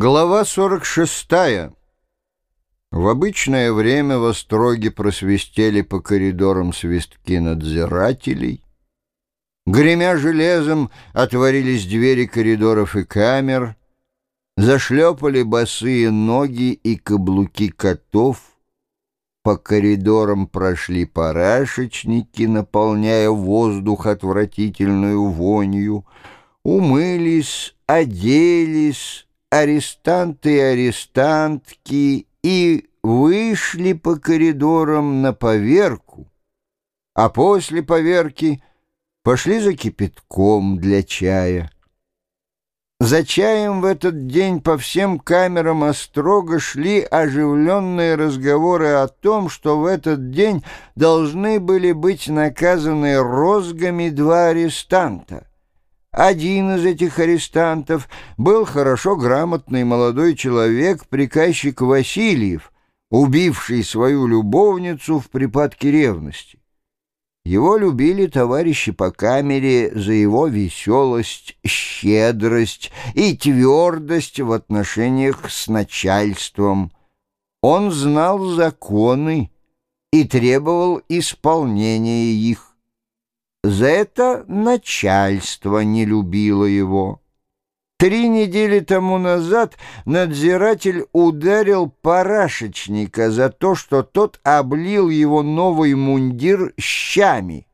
Глава 46. В обычное время в Остроге просвистели по коридорам свистки надзирателей. Гремя железом отворились двери коридоров и камер, зашлепали босые ноги и каблуки котов, по коридорам прошли парашечники, наполняя воздух отвратительную вонью, умылись, оделись, арестанты и арестантки и вышли по коридорам на поверку, а после поверки пошли за кипятком для чая. За чаем в этот день по всем камерам острого шли оживленные разговоры о том, что в этот день должны были быть наказаны розгами два арестанта. Один из этих арестантов был хорошо грамотный молодой человек, приказчик Васильев, убивший свою любовницу в припадке ревности. Его любили товарищи по камере за его веселость, щедрость и твердость в отношениях с начальством. Он знал законы и требовал исполнения их. За это начальство не любило его. Три недели тому назад надзиратель ударил парашечника за то, что тот облил его новый мундир щами.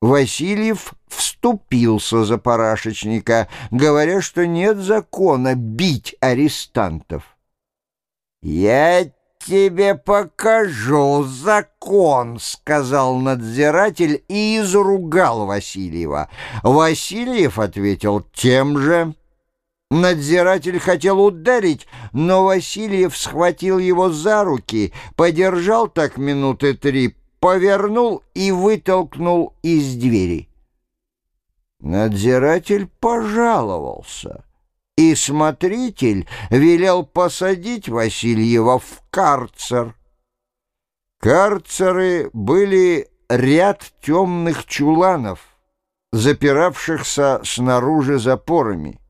Васильев вступился за парашечника, говоря, что нет закона бить арестантов. «Я тебе покажу закон», — сказал надзиратель и изругал Васильева. Васильев ответил тем же. Надзиратель хотел ударить, но Васильев схватил его за руки, подержал так минуты три, повернул и вытолкнул из двери. Надзиратель пожаловался — и смотритель велел посадить Васильева в карцер. Карцеры были ряд темных чуланов, запиравшихся снаружи запорами.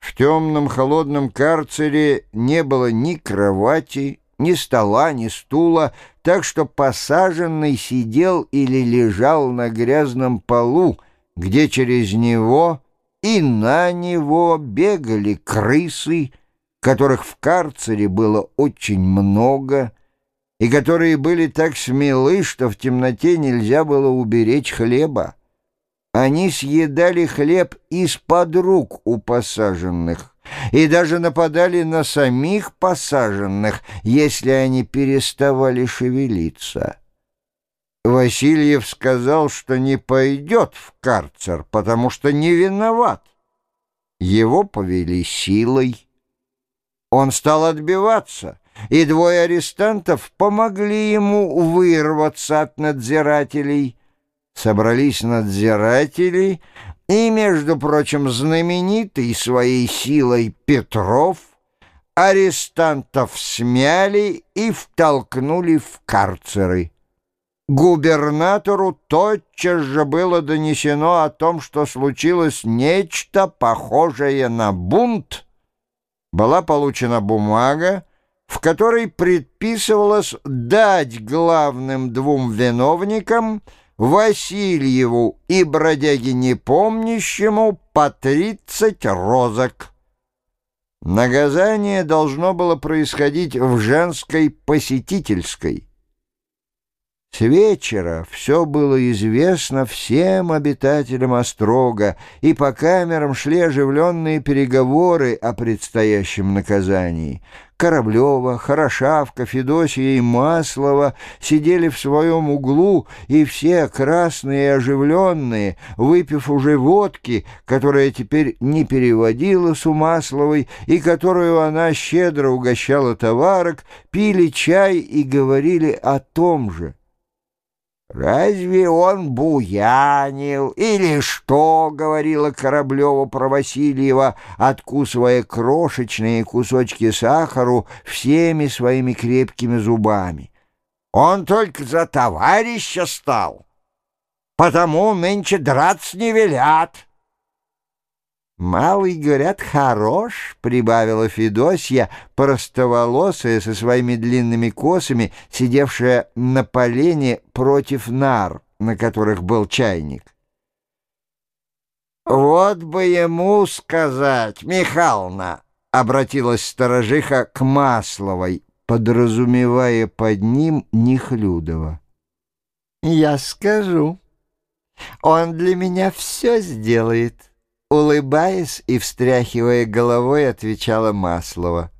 В темном холодном карцере не было ни кровати, ни стола, ни стула, так что посаженный сидел или лежал на грязном полу, где через него и на него бегали крысы, которых в карцере было очень много, и которые были так смелы, что в темноте нельзя было уберечь хлеба. Они съедали хлеб из-под рук у посаженных и даже нападали на самих посаженных, если они переставали шевелиться. Васильев сказал, что не пойдет в карцер, потому что не виноват. Его повели силой. Он стал отбиваться, и двое арестантов помогли ему вырваться от надзирателей. Собрались надзиратели, и, между прочим, знаменитый своей силой Петров арестантов смяли и втолкнули в карцеры. Губернатору тотчас же было донесено о том, что случилось нечто похожее на бунт. Была получена бумага, в которой предписывалось дать главным двум виновникам Васильеву и бродяге непомнящему по тридцать розок. Наказание должно было происходить в женской посетительской. С вечера все было известно всем обитателям Острога, и по камерам шли оживленные переговоры о предстоящем наказании. Кораблева, Хорошавка, Федосия и Маслова сидели в своем углу, и все красные и оживленные, выпив уже водки, которая теперь не переводилась у Масловой и которую она щедро угощала товарок, пили чай и говорили о том же. «Разве он буянил или что?» — говорила Кораблева про Васильева, откусывая крошечные кусочки сахару всеми своими крепкими зубами. «Он только за товарища стал, потому нынче драться не велят». «Малый, говорят, хорош», — прибавила Федосья, простоволосая со своими длинными косами, сидевшая на полене против нар, на которых был чайник. «Вот бы ему сказать, Михална!» — обратилась сторожиха к Масловой, подразумевая под ним Нехлюдова. «Я скажу. Он для меня все сделает». Улыбаясь и встряхивая головой, отвечала Маслова.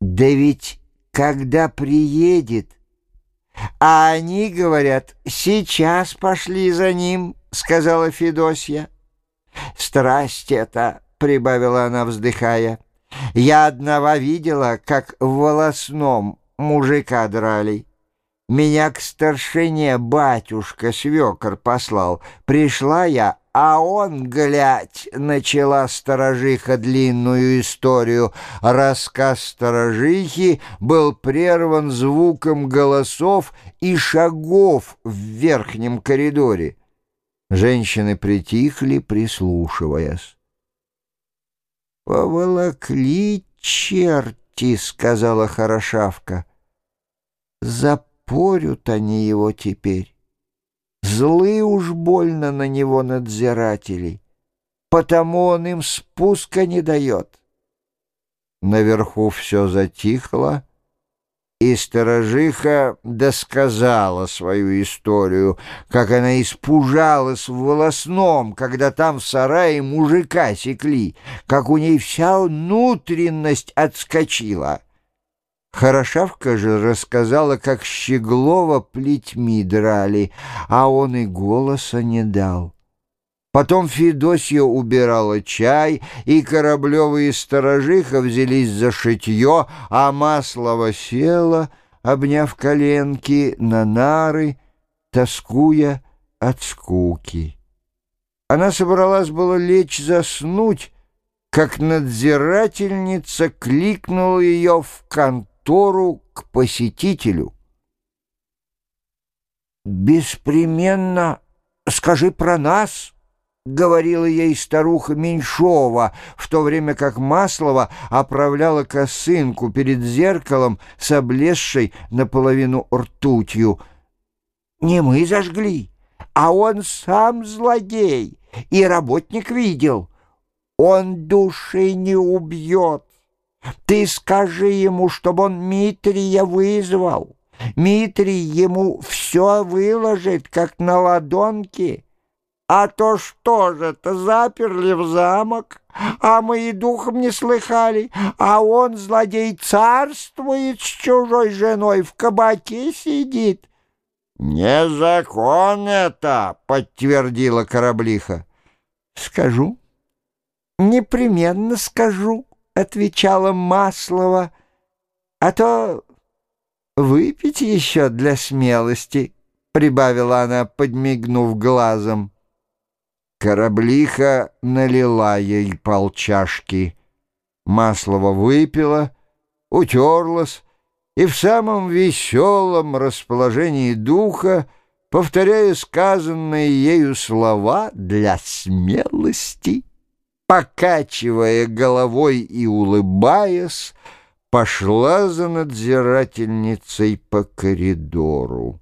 «Да ведь когда приедет...» «А они, говорят, сейчас пошли за ним», — сказала Федосья. «Страсть это», — прибавила она, вздыхая. «Я одного видела, как в волосном мужика драли. Меня к старшине батюшка свекор послал. Пришла я, а он, глядь, начала сторожиха длинную историю. Рассказ сторожихи был прерван звуком голосов и шагов в верхнем коридоре. Женщины притихли, прислушиваясь. «Поволокли черти», — сказала Хорошавка. «Запорют они его теперь». Злы уж больно на него надзиратели, потому он им спуска не дает. Наверху все затихло, и сторожиха досказала свою историю, как она испужалась в волосном, когда там в сарае мужика секли, как у ней вся внутренность отскочила — Хорошавка же рассказала, как Щеглова плетьми драли, а он и голоса не дал. Потом Федосья убирала чай, и Кораблёва и Сторожиха взялись за шитье, а Маслова села, обняв коленки на нары, тоскуя от скуки. Она собралась было лечь заснуть, как надзирательница кликнула ее в контакт, контору к посетителю. «Беспременно скажи про нас», — говорила ей старуха Меньшова, в то время как Маслова оправляла косынку перед зеркалом с облезшей наполовину ртутью. «Не мы зажгли, а он сам злодей, и работник видел. Он души не убьет». Ты скажи ему, чтобы он Митрия вызвал. Митрий ему все выложит, как на ладонке. А то что же-то, заперли в замок, а мы и духом не слыхали, а он, злодей, царствует с чужой женой, в кабаке сидит. «Не закон это!» — подтвердила кораблиха. «Скажу, непременно скажу» отвечала Маслова, а то выпить еще для смелости, прибавила она, подмигнув глазом. Кораблиха налила ей полчашки. Маслова выпила, утерлась и в самом веселом расположении духа, повторяя сказанные ею слова для смелости, покачивая головой и улыбаясь, пошла за надзирательницей по коридору.